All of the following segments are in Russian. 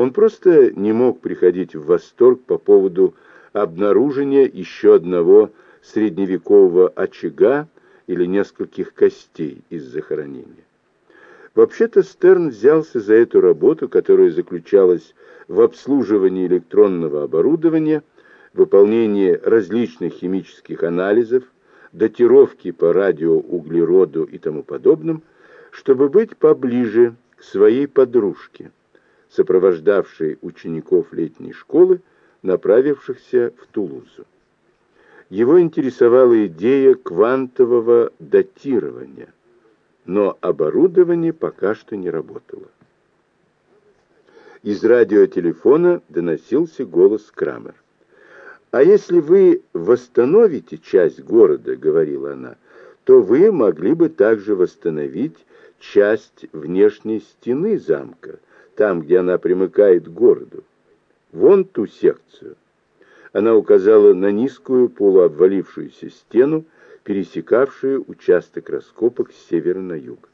Он просто не мог приходить в восторг по поводу обнаружения еще одного средневекового очага или нескольких костей из захоронения. Вообще-то Стерн взялся за эту работу, которая заключалась в обслуживании электронного оборудования, выполнении различных химических анализов, датировки по радиоуглероду и тому подобным, чтобы быть поближе к своей подружке, сопровождавшей учеников летней школы, направившихся в Тулузу. Его интересовала идея квантового датирования, но оборудование пока что не работало. Из радиотелефона доносился голос Крамер. «А если вы восстановите часть города, — говорила она, — то вы могли бы также восстановить часть внешней стены замка, там, где она примыкает к городу. Вон ту секцию. Она указала на низкую полуобвалившуюся стену, пересекавшую участок раскопок с севера на юг.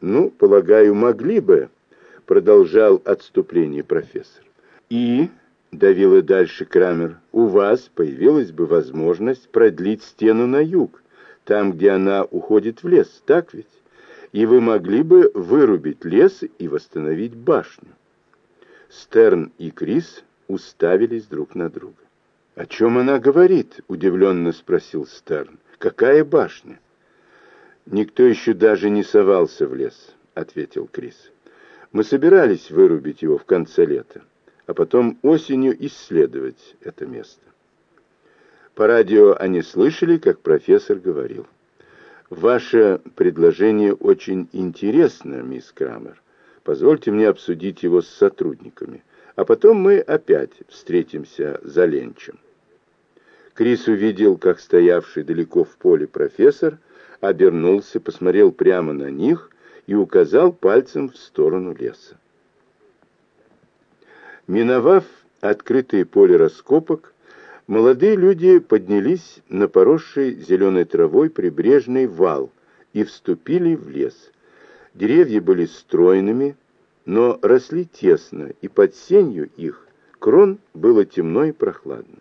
«Ну, полагаю, могли бы», — продолжал отступление профессор. «И», — давила дальше Крамер, — «у вас появилась бы возможность продлить стену на юг, там, где она уходит в лес, так ведь? И вы могли бы вырубить лес и восстановить башню». Стерн и Крис уставились друг на друга. «О чем она говорит?» — удивленно спросил Стерн. «Какая башня?» «Никто еще даже не совался в лес», — ответил Крис. «Мы собирались вырубить его в конце лета, а потом осенью исследовать это место». По радио они слышали, как профессор говорил. «Ваше предложение очень интересно, мисс Крамер. Позвольте мне обсудить его с сотрудниками а потом мы опять встретимся за ленчем. Крис увидел, как стоявший далеко в поле профессор обернулся, посмотрел прямо на них и указал пальцем в сторону леса. Миновав открытое поле раскопок, молодые люди поднялись на поросший зеленой травой прибрежный вал и вступили в лес. Деревья были стройными, но росли тесно, и под сенью их крон было темно и прохладно.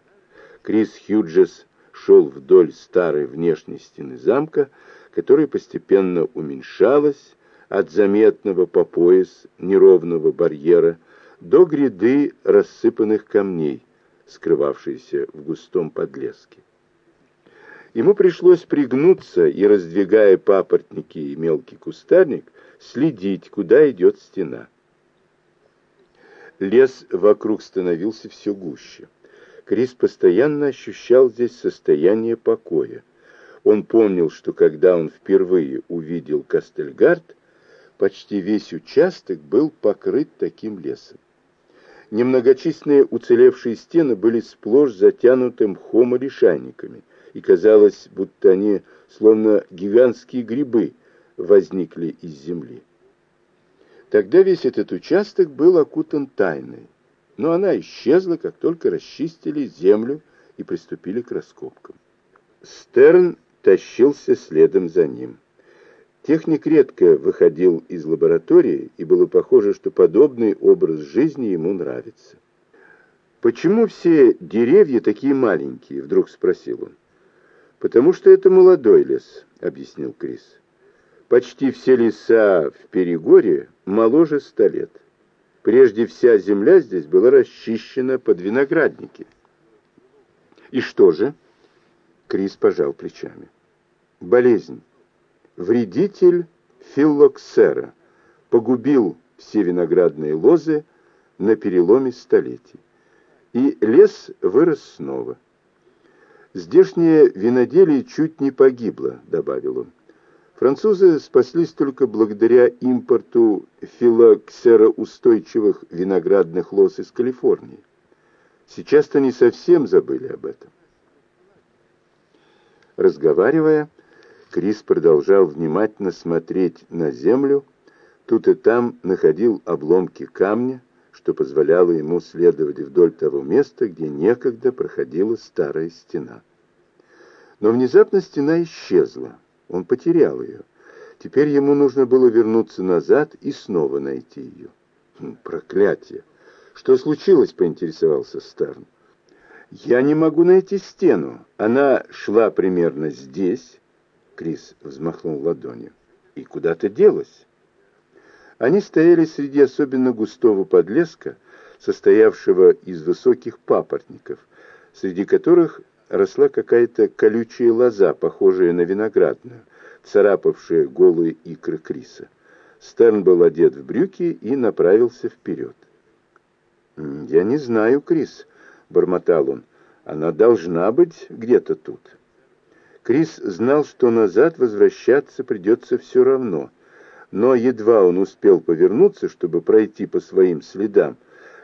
Крис Хьюджес шел вдоль старой внешней стены замка, которая постепенно уменьшалась от заметного по пояс неровного барьера до гряды рассыпанных камней, скрывавшейся в густом подлеске. Ему пришлось пригнуться и, раздвигая папоротники и мелкий кустарник, следить, куда идет стена. Лес вокруг становился все гуще. Крис постоянно ощущал здесь состояние покоя. Он помнил, что когда он впервые увидел Кастельгард, почти весь участок был покрыт таким лесом. Немногочисленные уцелевшие стены были сплошь затянуты мхом и лишайниками, и казалось, будто они, словно гигантские грибы, возникли из земли. Тогда весь этот участок был окутан тайной, но она исчезла, как только расчистили землю и приступили к раскопкам. Стерн тащился следом за ним. Техник редко выходил из лаборатории, и было похоже, что подобный образ жизни ему нравится. «Почему все деревья такие маленькие?» — вдруг спросил он. «Потому что это молодой лес», — объяснил Крис. Почти все леса в Перегоре моложе ста лет. Прежде вся земля здесь была расчищена под виноградники. И что же? Крис пожал плечами. Болезнь. Вредитель филлоксера погубил все виноградные лозы на переломе столетий. И лес вырос снова. Здешнее виноделие чуть не погибло, добавил он. Французы спаслись только благодаря импорту филоксероустойчивых виноградных лоз из Калифорнии. Сейчас-то они совсем забыли об этом. Разговаривая, Крис продолжал внимательно смотреть на землю, тут и там находил обломки камня, что позволяло ему следовать вдоль того места, где некогда проходила старая стена. Но внезапно стена исчезла. Он потерял ее. Теперь ему нужно было вернуться назад и снова найти ее. Проклятие! Что случилось, поинтересовался Стерн. Я не могу найти стену. Она шла примерно здесь. Крис взмахнул ладонью. И куда-то делась. Они стояли среди особенно густого подлеска, состоявшего из высоких папоротников, среди которых росла какая-то колючая лоза, похожая на виноградную, царапавшая голые икры Криса. Стерн был одет в брюки и направился вперед. «Я не знаю, Крис», — бормотал он. «Она должна быть где-то тут». Крис знал, что назад возвращаться придется все равно. Но едва он успел повернуться, чтобы пройти по своим следам,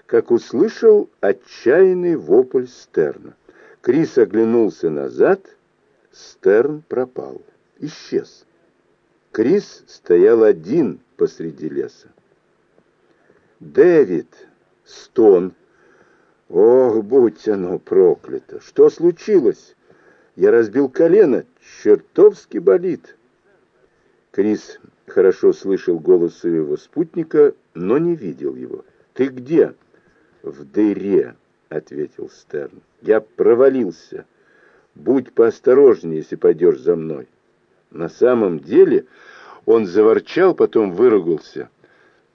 как услышал отчаянный вопль Стерна. Крис оглянулся назад, Стерн пропал, исчез. Крис стоял один посреди леса. «Дэвид!» Стон. «Ох, будь оно проклято! Что случилось? Я разбил колено, чертовски болит!» Крис хорошо слышал голос своего спутника, но не видел его. «Ты где?» «В дыре», — ответил Стерн. «Я провалился. Будь поосторожнее, если пойдешь за мной». На самом деле он заворчал, потом выругался.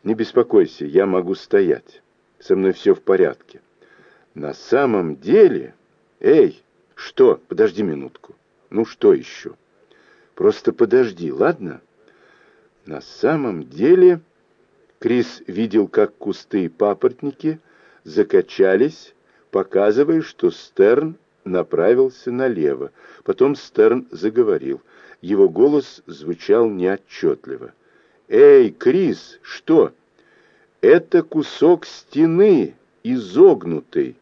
«Не беспокойся, я могу стоять. Со мной все в порядке». «На самом деле...» «Эй, что? Подожди минутку. Ну что еще?» «Просто подожди, ладно?» На самом деле Крис видел, как кусты и папоротники закачались, показывая, что Стерн направился налево. Потом Стерн заговорил. Его голос звучал неотчетливо. «Эй, Крис, что?» «Это кусок стены, изогнутый».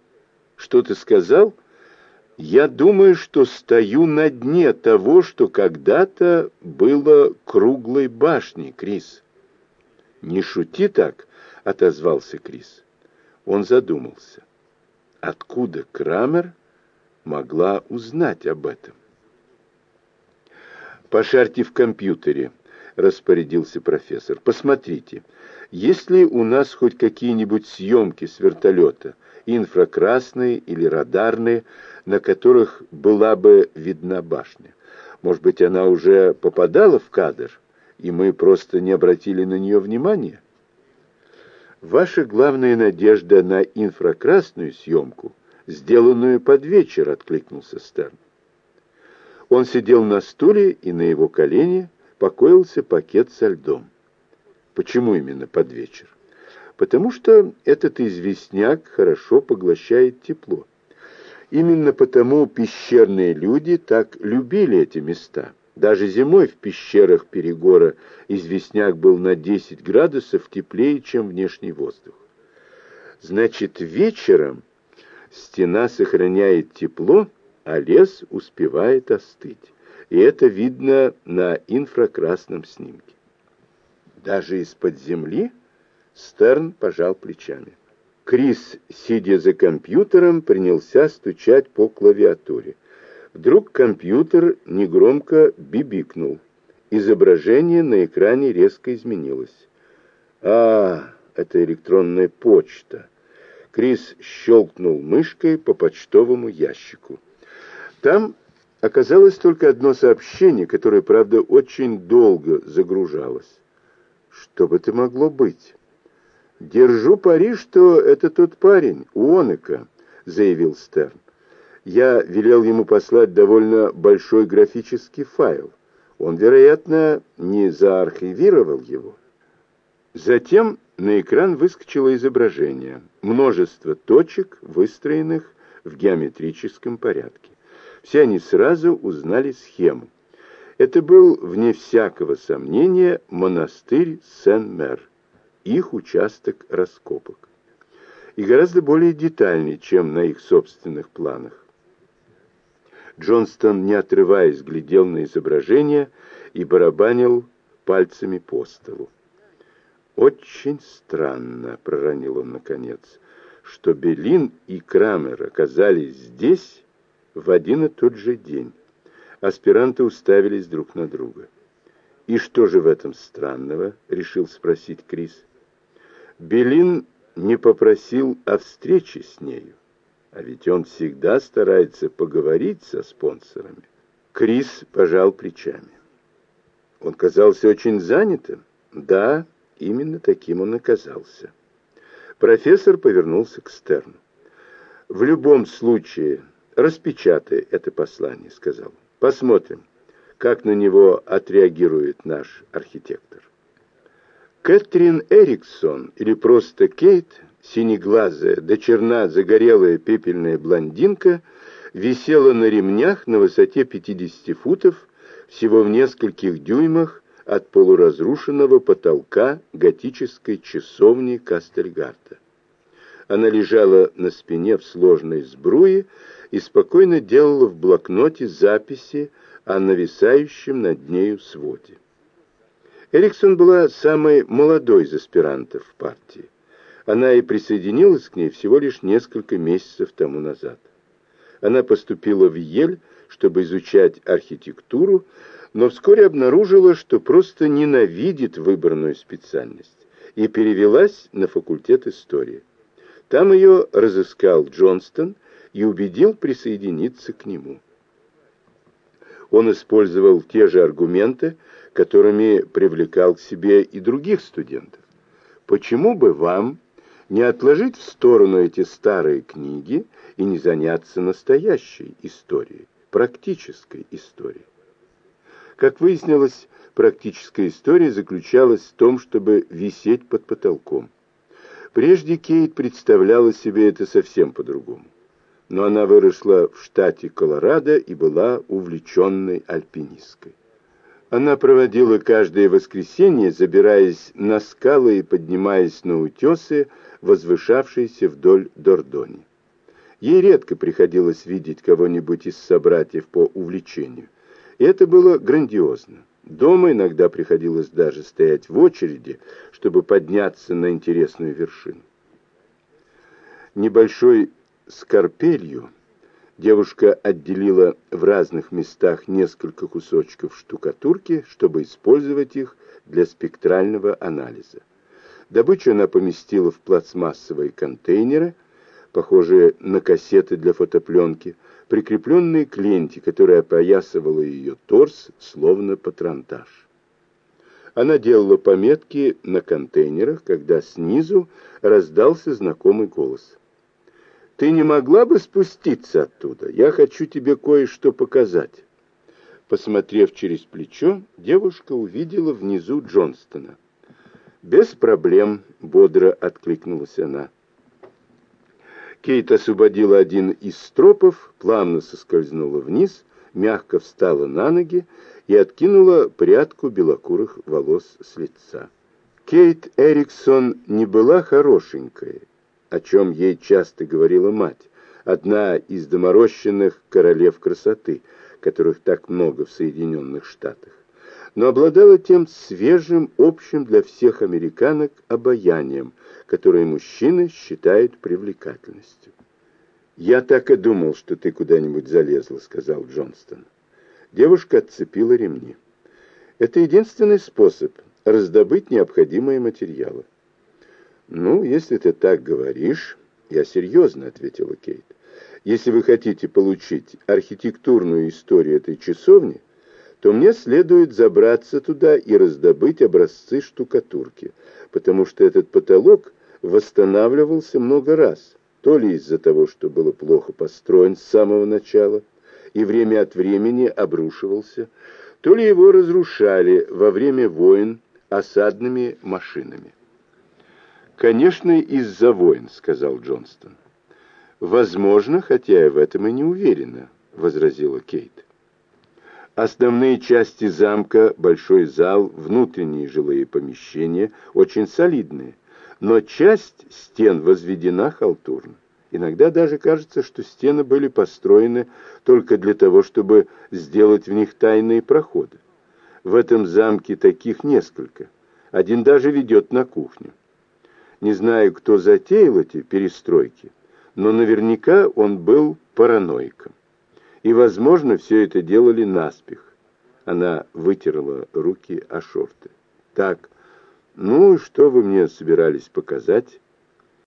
«Что ты сказал?» Я думаю, что стою на дне того, что когда-то было круглой башней, Крис. Не шути так, отозвался Крис. Он задумался. Откуда Крамер могла узнать об этом? Пошарьте в компьютере, распорядился профессор. Посмотрите, есть ли у нас хоть какие-нибудь съемки с вертолета, инфракрасные или радарные, на которых была бы видна башня. Может быть, она уже попадала в кадр, и мы просто не обратили на нее внимания? Ваша главная надежда на инфракрасную съемку, сделанную под вечер, откликнулся Стерн. Он сидел на стуле, и на его колени покоился пакет со льдом. Почему именно под вечер? Потому что этот известняк хорошо поглощает тепло. Именно потому пещерные люди так любили эти места. Даже зимой в пещерах Перегора известняк был на 10 градусов теплее, чем внешний воздух. Значит, вечером стена сохраняет тепло, а лес успевает остыть. И это видно на инфракрасном снимке. Даже из-под земли Стерн пожал плечами. Крис, сидя за компьютером, принялся стучать по клавиатуре. Вдруг компьютер негромко бибикнул. Изображение на экране резко изменилось. «А, это электронная почта». Крис щелкнул мышкой по почтовому ящику. Там оказалось только одно сообщение, которое, правда, очень долго загружалось. Что бы это могло быть? «Держу пари, что это тот парень, Уонека», — заявил Стерн. «Я велел ему послать довольно большой графический файл. Он, вероятно, не заархивировал его». Затем на экран выскочило изображение. Множество точек, выстроенных в геометрическом порядке. Все они сразу узнали схему. Это был, вне всякого сомнения, монастырь Сен-Мер их участок раскопок. И гораздо более детальный, чем на их собственных планах. Джонстон, не отрываясь, глядел на изображение и барабанил пальцами по столу. «Очень странно», — проронил он наконец, — «что Белин и Крамер оказались здесь в один и тот же день». Аспиранты уставились друг на друга. «И что же в этом странного?» — решил спросить Крис. Белин не попросил о встрече с нею, а ведь он всегда старается поговорить со спонсорами. Крис пожал плечами. Он казался очень занятым. Да, именно таким он оказался. Профессор повернулся к Стерну. «В любом случае, распечатай это послание», — сказал. «Посмотрим, как на него отреагирует наш архитектор». Кэтрин Эриксон, или просто Кейт, синеглазая, до черна загорелая пепельная блондинка, висела на ремнях на высоте 50 футов, всего в нескольких дюймах от полуразрушенного потолка готической часовни Кастельгарта. Она лежала на спине в сложной сбруе и спокойно делала в блокноте записи о нависающем над нею своде. Эриксон была самой молодой из аспирантов в партии. Она и присоединилась к ней всего лишь несколько месяцев тому назад. Она поступила в Ель, чтобы изучать архитектуру, но вскоре обнаружила, что просто ненавидит выбранную специальность и перевелась на факультет истории. Там ее разыскал Джонстон и убедил присоединиться к нему. Он использовал те же аргументы, которыми привлекал к себе и других студентов. Почему бы вам не отложить в сторону эти старые книги и не заняться настоящей историей, практической историей? Как выяснилось, практическая история заключалась в том, чтобы висеть под потолком. Прежде Кейт представляла себе это совсем по-другому. Но она выросла в штате Колорадо и была увлеченной альпинисткой. Она проводила каждое воскресенье, забираясь на скалы и поднимаясь на утесы, возвышавшиеся вдоль Дордони. Ей редко приходилось видеть кого-нибудь из собратьев по увлечению. И это было грандиозно. Дома иногда приходилось даже стоять в очереди, чтобы подняться на интересную вершину. Небольшой скорпелью Девушка отделила в разных местах несколько кусочков штукатурки, чтобы использовать их для спектрального анализа. Добычу она поместила в пластмассовые контейнеры, похожие на кассеты для фотопленки, прикрепленные к ленте, которая опоясывала ее торс, словно патронтаж. Она делала пометки на контейнерах, когда снизу раздался знакомый голос. Ты не могла бы спуститься оттуда? Я хочу тебе кое-что показать». Посмотрев через плечо, девушка увидела внизу Джонстона. «Без проблем», — бодро откликнулась она. Кейт освободила один из стропов, плавно соскользнула вниз, мягко встала на ноги и откинула прядку белокурых волос с лица. Кейт Эриксон не была хорошенькой, о чем ей часто говорила мать, одна из доморощенных королев красоты, которых так много в Соединенных Штатах, но обладала тем свежим, общим для всех американок обаянием, которое мужчины считают привлекательностью. «Я так и думал, что ты куда-нибудь залезла», — сказал Джонстон. Девушка отцепила ремни. «Это единственный способ раздобыть необходимые материалы. «Ну, если ты так говоришь...» «Я серьезно», — ответила Кейт. «Если вы хотите получить архитектурную историю этой часовни, то мне следует забраться туда и раздобыть образцы штукатурки, потому что этот потолок восстанавливался много раз, то ли из-за того, что было плохо построен с самого начала и время от времени обрушивался, то ли его разрушали во время войн осадными машинами. «Конечно, из-за войн», — сказал Джонстон. «Возможно, хотя я в этом и не уверена», — возразила Кейт. Основные части замка, большой зал, внутренние жилые помещения очень солидные, но часть стен возведена халтурно. Иногда даже кажется, что стены были построены только для того, чтобы сделать в них тайные проходы. В этом замке таких несколько. Один даже ведет на кухню. Не знаю, кто затеял эти перестройки, но наверняка он был параноиком. И, возможно, все это делали наспех. Она вытерла руки о шорты. Так, «Ну, что вы мне собирались показать?»